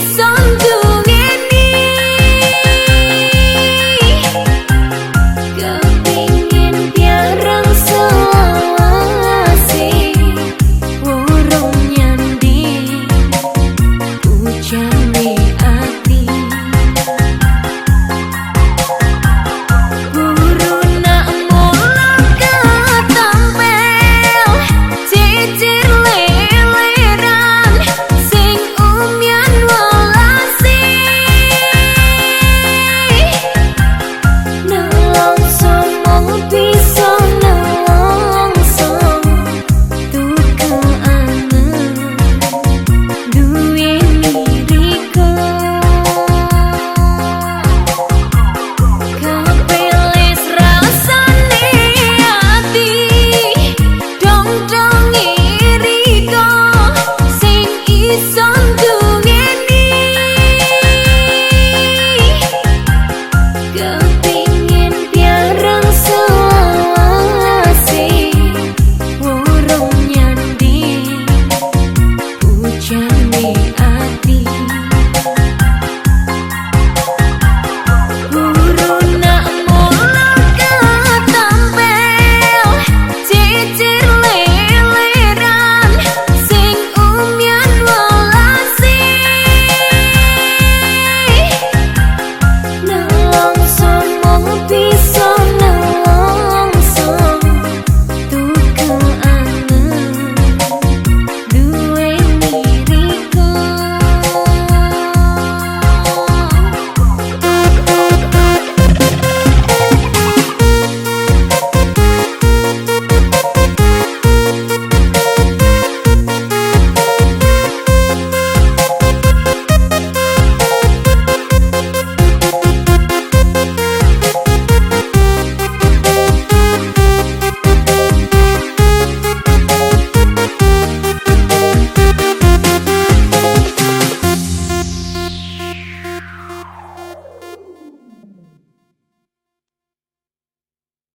sun to